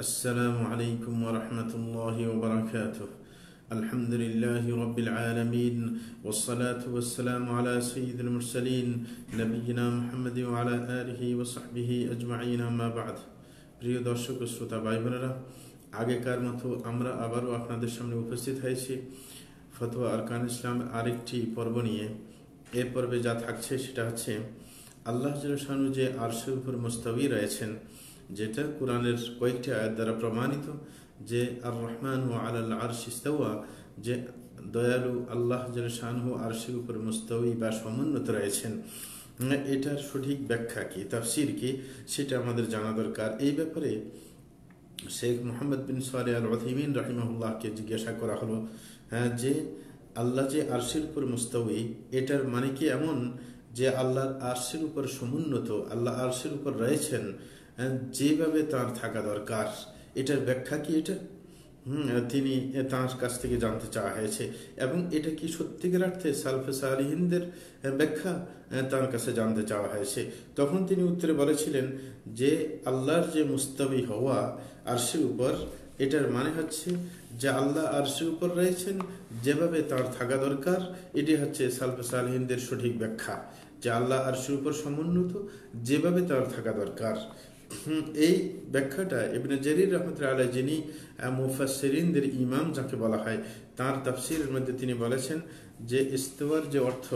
السلام عليكم ورحمة الله وبركاته الحمد لله رب العالمين والصلاة والسلام على سيد المرسلين نبينا محمد وعلى آله وصحبه أجمعين ما بعد প্রিয় দর্শক ও শ্রোতা ভাই বোনেরা আগেকার মতো আমরা আবারও আপনাদের সামনে উপস্থিত হয়েছি ফতোয়া আরকান ইসলাম আরেকটি পর্ব নিয়ে এ পর্বে যা থাকছে সেটা হচ্ছে আল্লাহ শানু যে আরশের উপর মোস্তাবি রয়েছেন যেটা কোরআনের কয়েকটি আয়াত দ্বারা প্রমাণিত যে আর রহমান ও আল্লাহ আরশ ইস্তাওয়া, যে দয়ালু আল্লাহ যেন শাহু আরশের উপর মুস্তাউই বা সমুন্নত রয়েছেন। এটার সঠিক ব্যাখ্যা কি, তাফসির কি, সেটা আমাদের জানা দরকার। এই ব্যাপারে শেখ মোহাম্মদ বিন সালে আল রহিমিন রাহিমাহুল্লাহকে জিজ্ঞাসা করা হলো হ্যাঁ যে আল্লাহ যে আরশের উপর মুস্তাউই এটার মানে কি এমন যে আল্লাহর আরশের উপর সমুন্নত, আল্লাহ আরশের উপর রয়েছেন? যেভাবে তার থাকা দরকার, এটার ব্যাখ্যা কি এটা? তিনি তাঁর কাছ থেকে জানতে চাওয়া হয়েছে। এবং এটা কি সত্যিকার অর্থে সালফে সালিহিনদের ব্যাখ্যা তার কাছে জানতে চাওয়া হয়েছে। তখন তিনি উত্তরে বলেছিলেন যে, আল্লাহর যে মুস্তাবি হওয়া আরশের উপর, এটার মানে হচ্ছে যে আল্লাহ আরশের উপর রয়েছেন, যেভাবে তার থাকা দরকার, এটি হচ্ছে সালফে সালহিনদের সঠিক ব্যাখ্যা। যে আল্লাহ আরশের উপর সমুন্নত, যেভাবে তার থাকা দরকার। এই ব্যাখ্যাটা এমনি জরির রহমতুল্লাহ আলাই যিনি মুফাসরিনদের ইমাম যাকে বলা হয়, তার তাফসিরের মধ্যে তিনি বলেছেন যে ইস্তোয়ার যে অর্থ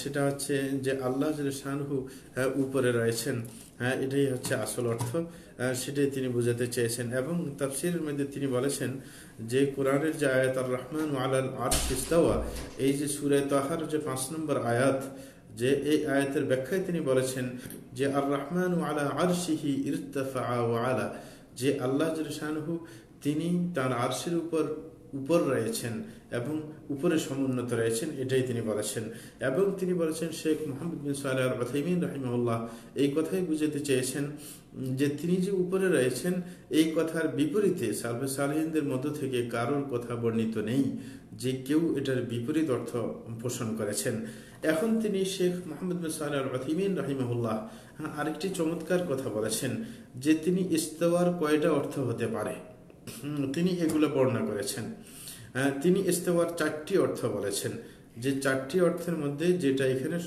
সেটা হচ্ছে যে আল্লাহ শাহরু উপরে রয়েছেন। হ্যাঁ এটাই হচ্ছে আসল অর্থ। সেটাই তিনি বোঝাতে চেয়েছেন। এবং তাফসিরের মধ্যে তিনি বলেছেন যে কোরআনের যে আয়াত আর রহমান আলাল আর্শ ইস্তাওয়া, এই যে সুরায় তাহার যে পাঁচ নম্বর আয়াত যে এই আয়াতের ব্যাখ্যায় তিনি বলেছেন যে আর রহমান যে আল্লাহ শাহু তিনি তার আরশের উপর উপর রয়েছেন এবং উপরে সমুন্নত রয়েছেন, এটাই তিনি বলেছেন। এবং তিনি বলেছেন শেখ মোহাম্মদ বিন সাল্লাহ রহিমিন এই কথাই বুঝাতে চেয়েছেন যে তিনি যে উপরে রয়েছেন, এই কথার বিপরীতে সালফে সালহিনদের মধ্য থেকে কারোর কথা বর্ণিত নেই যে কেউ এটার বিপরীত অর্থ পোষণ করেছেন। এখন তিনি শেখ মোহাম্মদ বিন সাল্লাহ রহিমিন রহিমউল্লাহ আরেকটি চমৎকার কথা বলেছেন যে তিনি ইস্তওয়ার কয়টা অর্থ হতে পারে? তিনি এগুলো বর্ণনা করেছেন। তিনি ইস্তেওয়ার চারটি অর্থ বলেছেন। যে চারটি অর্থের মধ্যে যেটা এখানে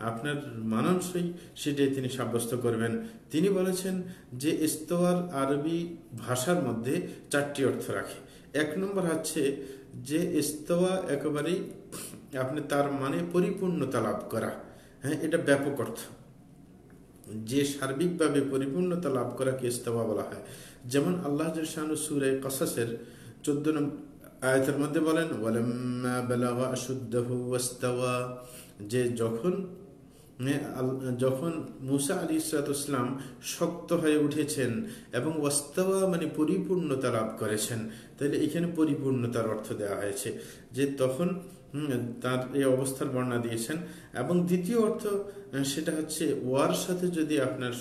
আপনার মানানসই, সেটাই তিনি সাব্যস্ত করবেন। তিনি বলেছেন যে ইস্তোয়ার আরবি ভাষার মধ্যে চারটি অর্থ রাখে। এক নম্বর হচ্ছে যে ইস্তোয়া একেবারেই আপনি তার মানে পরিপূর্ণতা লাভ করা। হ্যাঁ এটা ব্যাপক অর্থ। যে সার্বিকভাবে পরিপূর্ণতা লাভ করাকে ইস্তোয়া বলা হয়। যেমন আল্লাহ শাহানু সুরে কসাসের চোদ্দ নম্বর আয়তের মধ্যে বলেন যে যখন যখন মুসা আলী ইসলাম শক্ত হয়ে উঠেছেন এবং ওয়াস্তাওয়া মানে পরিপূর্ণতা লাভ করেছেন, তাহলে এখানে পরিপূর্ণতার অর্থ দেওয়া হয়েছে। যে তখন তার এই অবস্থার বর্ণনা দিয়েছেন। এবং দ্বিতীয় অর্থ সেটা হচ্ছে, ওয়ার সাথে যদি আপনার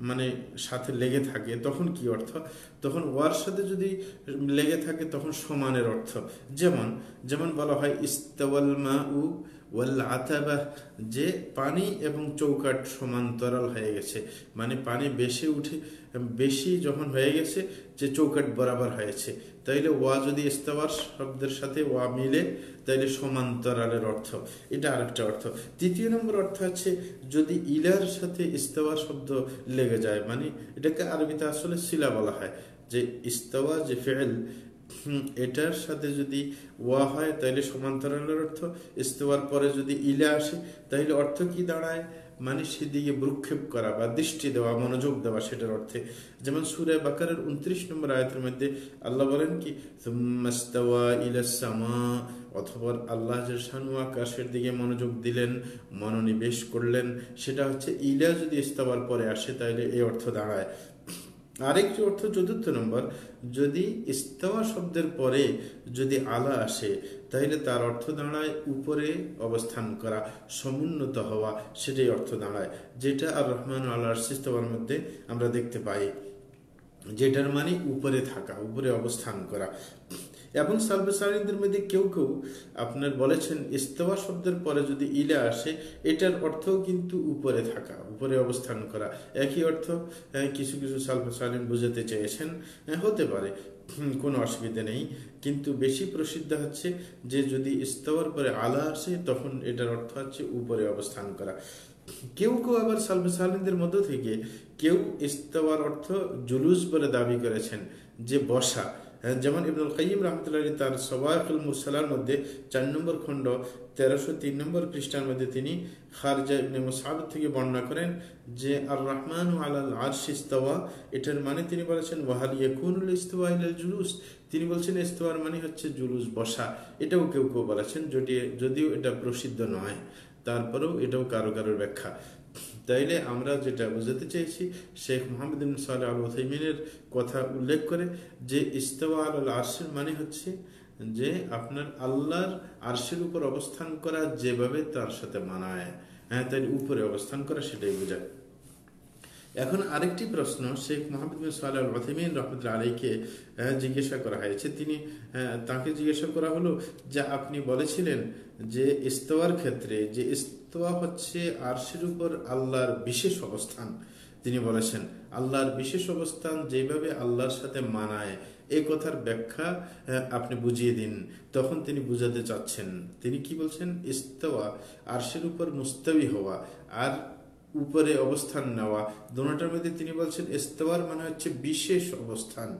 মানে সাথে লেগে থাকে, তখন কি অর্থ? তখন ওয়ার সাথে যদি লেগে থাকে, তখন সমানের অর্থ। যেমন যেমন বলা হয়, ইস্তাওয়াল মা উ ওয়াল আতাবা, যে পানি এবং চৌকাট সমান্তরাল হয়ে গেছে। মানে পানি বেশি উঠে, বেশি যখন হয়ে গেছে, যে চৌকাট বরাবর হয়েছে। তাইলে ওয়া যদি ইস্তাওয়ার শব্দের সাথে ওয়া মিলে, তাইলে সমান্তরালের অর্থ। এটা আরেকটা অর্থ। তৃতীয় নম্বর অর্থ হচ্ছে, যদি ইলার সাথে ইস্তাওয়া শব্দ লেগে যায় মানে এটাকে আরবিতে আসলে শিলা বলা হয়, যে ইস্তাওয়া, যে ফেল এটার সাথে যদি ওয়া হয় তাহলে সমান্তরালের অর্থ। ইস্তেওয়ার পরে যদি ইলা আসে তাহলে অর্থ কি দাঁড়ায়? মানে সেদিকে ভ্রুক্ষেপ করা বা দৃষ্টি দেওয়া, মনোযোগ দেওয়া, সেটার অর্থে যেমন সুরে বাকারের উনত্রিশ নম্বর আয়তের মধ্যে আল্লাহ বলেন কি অথবা আল্লাহ শানু আকাশের দিকে মনোযোগ দিলেন, মনোনিবেশ করলেন। সেটা হচ্ছে ইলা যদি ইস্তাবার পরে আসে, তাহলে এই অর্থ দাঁড়ায়। আরেকটি অর্থ চতুর্থ নম্বর, যদি ইস্তাওয়া শব্দের পরে যদি আলা আসে, তাহলে তার অর্থ দাঁড়ায় উপরে অবস্থান করা, সমুন্নত হওয়া, সেটাই অর্থ দাঁড়ায়। যেটা আর রহমান আল্লাহ ইস্তাওয়ার মধ্যে আমরা দেখতে পাই। যেটার মানে উপরে থাকা, উপরে অবস্থান করা। এবং সালবে সালিনদের মধ্যে কেউ কেউ আপনার বলেছেন ইস্তফা শব্দের পরে যদি ইলে আসে এটার অর্থও কিন্তু উপরে থাকা উপরে অবস্থান করা। একই অর্থ কিছু কিছু সালফে সালিন বুঝাতে চেয়েছেন হতে পারে কোনো অসুবিধা নেই। কিন্তু বেশি প্রসিদ্ধ হচ্ছে যে যদি ইস্তফার পরে আলা আসে তখন এটার অর্থ হচ্ছে উপরে অবস্থান করা। কেউ কেউ আবার সালফে সালিনদের মধ্য থেকে কেউ ইস্তফার অর্থ জুলুস বলে দাবি করেছেন যে বসা হ্যাঁ, যেমন ইবনুল কাইম রহমতুল্লাহ তার সবাইকুল মুরসালার মধ্যে চার নম্বর খণ্ড, তেরোশো তিন নম্বর পৃষ্ঠার মধ্যে তিনি খারজা ইবনে মুসাব থেকে বর্ণনা করেন যে আর রহমান আলাল আরশ ইস্তওয়া। এটার মানে তিনি বলেছেন, ওয়াহাল ইয়াকুনুল ইস্তওয়া ইলাল জুলুস। তিনি বলছেন, ইস্তওয়ার মানে হচ্ছে জুলুস বসা। এটাও কেউ কেউ বলেছেন যদিও এটা প্রসিদ্ধ নয়। তারপরেও এটাও কারও কারোর ব্যাখ্যা। তাইলে আমরা যেটা বোঝাতে চাইছি, শেখ মোহাম্মদ সাল আল ওসাইমিনের কথা উল্লেখ করে যে ইস্তফা আল আরশের মানে হচ্ছে যে আপনার আল্লাহর আরশের উপর অবস্থান করা যেভাবে তার সাথে মানায়। হ্যাঁ তাই উপরে অবস্থান করা সেটাই বোঝায় এখন আরেকটি প্রশ্ন শেখ মোহাম্মদ বিন সাল্লাহ রথমিন রহমতুল্লা আলীকে জিজ্ঞাসা করা হয়েছে। তিনি তাকে জিজ্ঞাসা করা হলো যে আপনি বলেছিলেন যে ইস্তোয়ার ক্ষেত্রে যে ইস্তোয়া হচ্ছে আরশের উপর আল্লাহর বিশেষ অবস্থান। তিনি বলেছেন, আল্লাহর বিশেষ অবস্থান যেভাবে আল্লাহর সাথে মানায় এই কথার ব্যাখ্যা আপনি বুঝিয়ে দিন। তখন তিনি বুঝাতে চাচ্ছেন, তিনি কি বলছেন? ইস্তোয়া আরশের উপর মুস্তাবি হওয়া। আর উপরে অবস্থান নেওয়া। দোনোটার মধ্যে তিনি বলছেন ইস্তোয়ার মানে হচ্ছে বিশেষ অবস্থান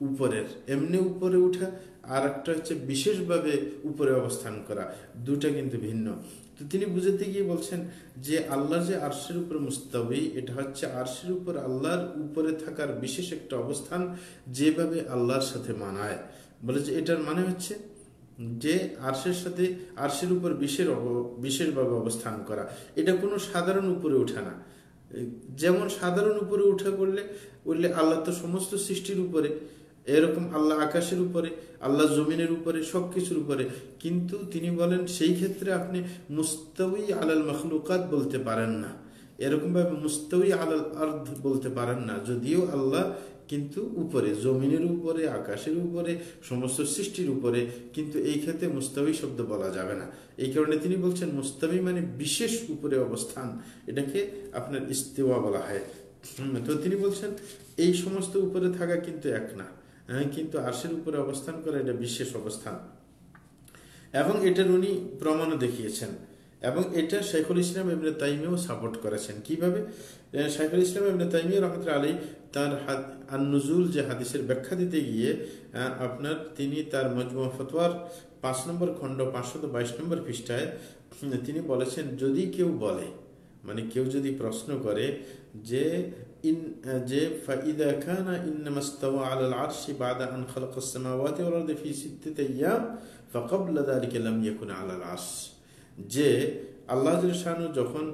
উপরের। এমনি উপরে উঠা আর একটা হচ্ছে বিশেষভাবে উপরে অবস্থান করা। দুটা কিন্তু ভিন্ন। তো তিনি বুঝাতে গিয়ে বলছেন যে আল্লাহ যে আরশের উপর মুস্তাবি, এটা হচ্ছে আরশের উপর আল্লাহর উপরে থাকার বিশেষ একটা অবস্থান যেভাবে আল্লাহর সাথে মানায়। বলে যে এটার মানে হচ্ছে যে আরশের সাথে আরশের উপর বিশের বিশেষভাবে অবস্থান করা। এটা কোনো সাধারণ উপরে ওঠা না। যেমন সাধারণ উপরে উঠে করলে বললে আল্লাহ তো সমস্ত সৃষ্টির উপরে, এরকম আল্লাহ আকাশের উপরে, আল্লাহ জমিনের উপরে সব কিছুর উপরে। কিন্তু তিনি বলেন, সেই ক্ষেত্রে আপনি মুস্তাউই আলাল মখলুকাত বলতে পারেন না। এরকমভাবে মুস্তাউই আলাল আর্ধ বলতে পারেন না। যদিও আল্লাহ কিন্তু উপরে, জমিনের উপরে, আকাশের উপরে, সমস্ত সৃষ্টির উপরে, কিন্তু এই ক্ষেত্রে মুস্তাবি শব্দ বলা যাবে না। এই কারণে তিনি বলছেন, মুস্তাবি মানে বিশেষ উপরে অবস্থান, এটাকে আপনার ইস্তেওয়া বলা হয়। তো তিনি বলছেন, এই সমস্ত উপরে থাকা কিন্তু এক না। হ্যাঁ কিন্তু আর্শের উপরে অবস্থান করা এটা বিশেষ অবস্থান। এবং এটার উনি প্রমাণও দেখিয়েছেন। এবং এটা শেখুল ইসলাম এমনি তাইমেও সাপোর্ট করেছেন। কীভাবে? শেখুল ইসলাম এমনি তাইমিয়া রহমতুল্লা আলী তার নজুল যে হাদিসের ব্যাখ্যা দিতে গিয়ে আপনার তিনি তার মজমুয়া ফতোয়ার পাঁচ নম্বর খণ্ড পাঁচশত বাইশ নম্বর পৃষ্ঠায় তিনি বলেছেন, যদি কেউ বলে মানে কেউ যদি প্রশ্ন করে যে, ইন যে, ফাইদা খানা ইন্নামাস্তাওয়া আলাল আরশি বাদা আন খালাকাস সামাওয়াতি ওয়াল আরদি ফি সিত্তাতি আইয়াম ফাকাবলা যালিকা লাম ইয়াকুন আলাল আরশ। যে আল্লাহ শাহানু যখন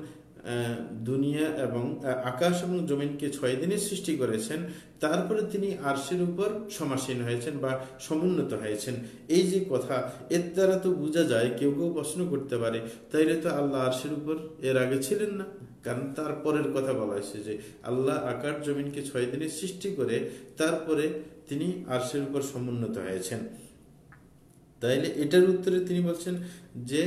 দুনিয়া এবং আকাশ এবং জমিনকে ছয় দিনে সৃষ্টি করেছেন, তারপরে তিনি আরশের উপর সমাসীন হয়েছেন বা সমুন্নত হয়েছেন। এই যে কথা, এর দ্বারা তো বোঝা যায় কেউ কেউ প্রশ্ন করতে পারে, তাইলে তো আল্লাহ আরশের উপর এর আগে ছিলেন না। কারণ তারপরের কথা বলা হয়েছে যে, আল্লাহ আকাশ জমিনকে ছয় দিনে সৃষ্টি করে, তারপরে তিনি আরশের উপর সমুন্নত হয়েছেন। তাইলে এটার উত্তরে তিনি বলছেন যে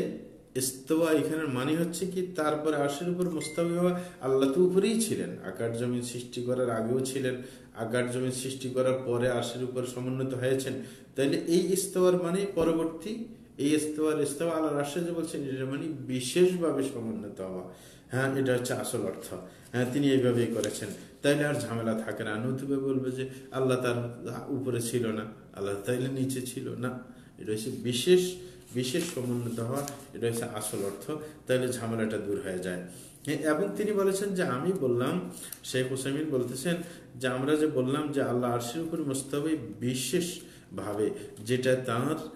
ইস্তোয়া এখানের মানে হচ্ছে কি, তারপরে আরশের উপর মুস্তাবি হওয়া আল্লাহ তো উপরেই ছিলেন। আকার জমিন সৃষ্টি করার আগেও ছিলেন। আকার জমিন সৃষ্টি করার পরে আরশের উপর সমুন্নত হয়েছেন। তাইলে এই ইস্তোয়ার মানে পরবর্তী, এই ইস্তোয়ার ইস্তোয়া আল্লাহ রাশে যে বলছেন এটা মানে বিশেষভাবে সমুন্নত হওয়া। হ্যাঁ এটা হচ্ছে আসল অর্থ। হ্যাঁ তিনি এইভাবেই করেছেন। তাইলে আর ঝামেলা থাকে না। নতুবে বলবে যে আল্লাহ তার উপরে ছিল না। আল্লাহ তাইলে নিচে ছিল না। এটা হচ্ছে বিশেষ বিশেষ সমুন্নত হওয়া এটা হচ্ছে আসল অর্থ, তাহলে ঝামেলাটা দূর হয়ে যায়। এবং তিনি বলেছেন যে, আমি বললাম, শেখ হুসাইমিন বলতেছেন যে, আমরা যে বললাম যে, আল্লাহ আরশির উপর মুস্তাবি বিশেষভাবে যেটা তার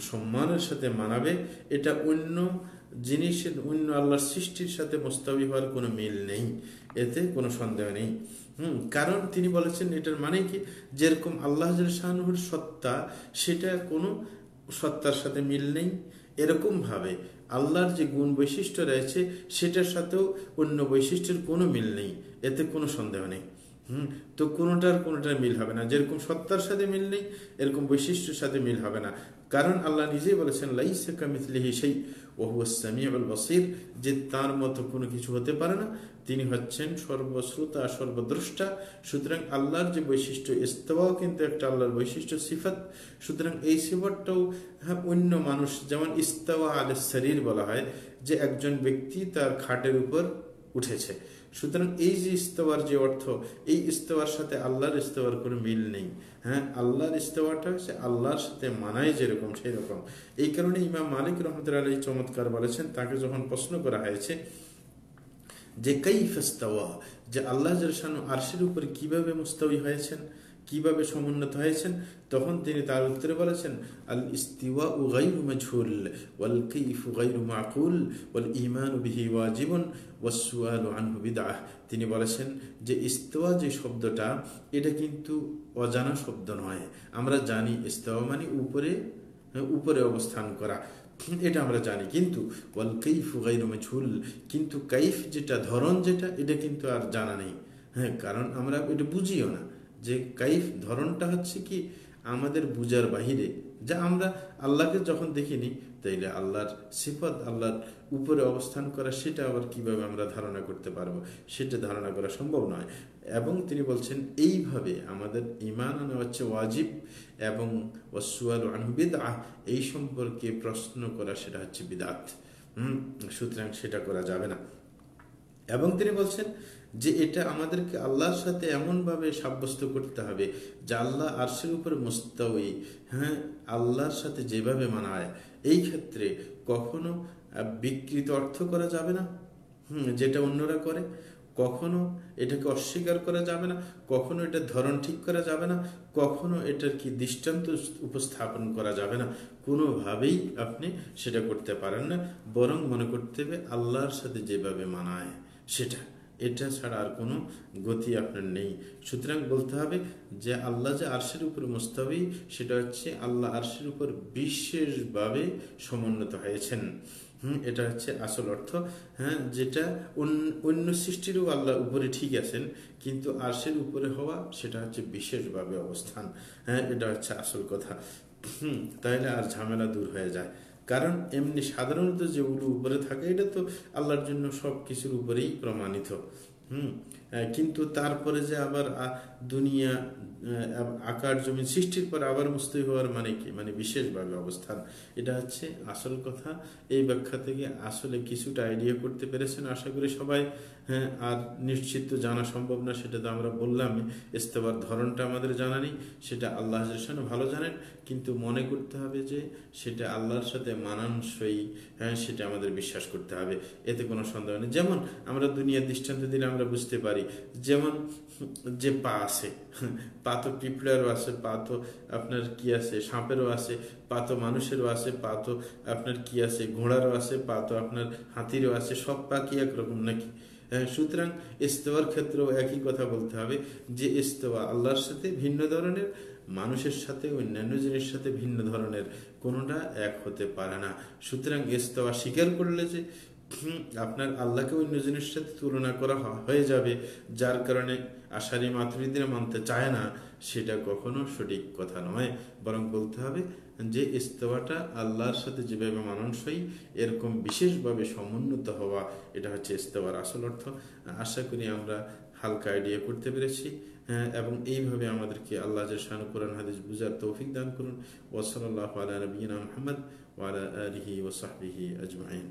সম্মানের সাথে মানাবে, এটা অন্য জিনিসের, অন্য আল্লাহর সৃষ্টির সাথে মোস্তাবি হওয়ার কোনো মিল নেই। এতে কোনো সন্দেহ নেই। হুম, কারণ তিনি বলেছেন, এটার মানে কি? যেরকম আল্লাহ শাহনুর সত্তা, সেটা কোনো সত্তার সাথে মিল নেই। এরকমভাবে আল্লাহর যে গুণ বৈশিষ্ট্য রয়েছে, সেটার সাথেও অন্য বৈশিষ্ট্যের কোনো মিল নেই। এতে কোনো সন্দেহ নেই। হুম? তো কোনোটার কোনোটার মিল হবে না। যেরকম সত্তার সাথে মিল নেই, এরকম বৈশিষ্ট্যের সাথে মিল হবে না। কারণ আল্লাহ নিজেই বলেছেন, লাইসে কামিথলিহি সেই বসির, যে তার মতো কোনো কিছু হতে পারে না। তিনি হচ্ছেন সর্বশ্রোতা, সর্বদ্রষ্টা। সুতরাং আল্লাহর যে বৈশিষ্ট্য ইস্তবাও কিন্তু একটা আল্লাহর বৈশিষ্ট্য, সিফাত। সুতরাং এই সিফাতটাও হ্যাঁ অন্য মানুষ, যেমন ইস্তাওয়া আলের শরীর বলা হয়, যে একজন ব্যক্তি তার খাটের উপর উঠেছে। সুতরাং এই যে ইস্তোয়ার যে অর্থ, এই ইস্তোয়ার সাথে আল্লাহর ইস্তোয়ার কোনো মিল নেই। হ্যাঁ আল্লাহর ইস্তোয়ারটা হচ্ছে আল্লাহর সাথে মানায় যেরকম সেই রকম। এই কারণে ইমাম মালিক রহমতুল্লাহ আলী চমৎকার বলেছেন, তাকে যখন প্রশ্ন করা হয়েছে যে কাই ফেস্তাওয়া যে আল্লাহ জরসানু আরশের উপর কীভাবে মুস্তাবি হয়েছেন কীভাবে সমুন্নত হয়েছেন? তখন তিনি তার উত্তরে বলেছেন, আল ইস্তিওয়া উ গাইরু মাজহুল, ওয়াল কাইফু গাইরু মাকুল, ওয়াল ঈমানু বিহি ওয়াজিবুন, ওয়াস সুআলু আনহু তিনি বলেছেন যে, ইস্তিওয়া যে শব্দটা, এটা কিন্তু অজানা শব্দ নয়। আমরা জানি ইস্তিওয়া মানে উপরে উপরে অবস্থান করা। এটা আমরা জানি। কিন্তু, ওয়াল কাইফ গাইরু মাজহুল, কিন্তু কাইফ যেটা, ধরন যেটা, এটা কিন্তু আর জানা নেই। হ্যাঁ কারণ আমরা এটা বুঝিও না। যে কাইফ ধরনটা হচ্ছে কি আমাদের বুজার বাহিরে, যা আমরা আল্লাহকে যখন দেখিনি, তাইলে আল্লাহর সিফত, আল্লাহর উপরে অবস্থান করা, সেটা আবার কীভাবে আমরা ধারণা করতে পারব? সেটা ধারণা করা সম্ভব নয়। এবং তিনি বলছেন, এইভাবে আমাদের ইমান আনা হচ্ছে ওয়াজিব এবং ওয়াসুয়াল আনবিদা এই সম্পর্কে প্রশ্ন করা সেটা হচ্ছে বিদাত। হুম, সুতরাং সেটা করা যাবে না। এবং তিনি বলছেন যে এটা আমাদেরকে আল্লাহর সাথে এমনভাবে সাব্যস্ত করতে হবে যে আল্লাহ আরশের উপরে মোস্তাউই হ্যাঁ আল্লাহর সাথে যেভাবে মানায়, এই ক্ষেত্রে কখনো বিকৃত অর্থ করা যাবে না। হুম, যেটা অন্যরা করে। কখনো এটাকে অস্বীকার করা যাবে না। কখনো এটার ধরন ঠিক করা যাবে না। কখনো এটার কি দৃষ্টান্ত উপস্থাপন করা যাবে না। কোনোভাবেই আপনি সেটা করতে পারেন না। বরং মনে করতে হবে আল্লাহর সাথে যেভাবে মানায়, সেটা। এটা ছাড়া আর কোনো গতি আপনার নেই। সুতরাং বলতে হবে যে আল্লাহ যে আরশের উপরে মোস্তাবি, সেটা হচ্ছে আল্লাহ আরশের উপর বিশেষভাবে সমুন্নত হয়েছেন। হুম, এটা হচ্ছে আসল অর্থ। হ্যাঁ যেটা অন্য সৃষ্টিরও আল্লাহ উপরে ঠিক আছেন, কিন্তু আরশের উপরে হওয়া, সেটা হচ্ছে বিশেষভাবে অবস্থান। হ্যাঁ এটা হচ্ছে আসল কথা। হুম তাহলে আর ঝামেলা দূর হয়ে যায়। কারণ এমনি সাধারণত যেগুলো উপরে থাকে, এটা তো আল্লাহর জন্য সব কিছুর উপরেই প্রমাণিত। হুম? কিন্তু তারপরে যে আবার দুনিয়া আকার জমি সৃষ্টির পর আবার মুস্তি হওয়ার মানে কি? মানে বিশেষভাবে অবস্থান। এটা হচ্ছে আসল কথা। এই ব্যাখ্যা থেকে আসলে কিছুটা আইডিয়া করতে পেরেছেন আশা করি সবাই। হ্যাঁ আর নিশ্চিত জানা সম্ভব না, সেটা তো আমরা বললাম ইস্তেবার ধরনটা আমাদের জানা নেই, সেটা আল্লাহ ভালো জানেন। কিন্তু মনে করতে হবে যে সেটা আল্লাহর সাথে মানানসই হ্যাঁ সেটা আমাদের বিশ্বাস করতে হবে। এতে কোনো সন্দেহ নেই। যেমন আমরা দুনিয়ার দৃষ্টান্ত দিলে আমরা বুঝতে পারি। যেমন যে পা আছে, পা তো পিঁপড়ারও আছে পা আপনার কি আছে? সাপেরও আছে পা তো মানুষেরও আছে পা আপনার কি আছে? ঘোড়ারও আছে পা তো আপনার হাতিরও আছে, সব পা কি একরকম নাকি? সুতরাং ইস্তোয়ার ক্ষেত্রেও একই কথা বলতে হবে যে ইস্তোয়া আল্লাহর সাথে ভিন্ন ধরনের, মানুষের সাথে অন্যান্য জিনিসের সাথে ভিন্ন ধরনের, কোনোটা এক হতে পারে না। সুতরাং ইস্তোয়া স্বীকার করলে যে আপনার আল্লাহকে অন্য জিনিসের সাথে তুলনা করা হয়ে যাবে, যার কারণে আশারি মাতৃদের মানতে চায় না, সেটা কখনো সঠিক কথা নয়। বরং বলতে হবে যে ইস্তফাটা আল্লাহর সাথে যেভাবে মানানসই, এরকম বিশেষভাবে সমুন্নত হওয়া, এটা হচ্ছে ইস্তফার আসল অর্থ। আশা করি আমরা হালকা আইডিয়া করতে পেরেছি। হ্যাঁ এবং এইভাবে আমাদেরকে আল্লাহ শান কোরআন হাদিস বুঝার তৌফিক দান করুন। ওসলাল্লাহ আলা নবীনা মোহাম্মদ ওয়ালা আলহি ওসাহবিহি আজমাইন।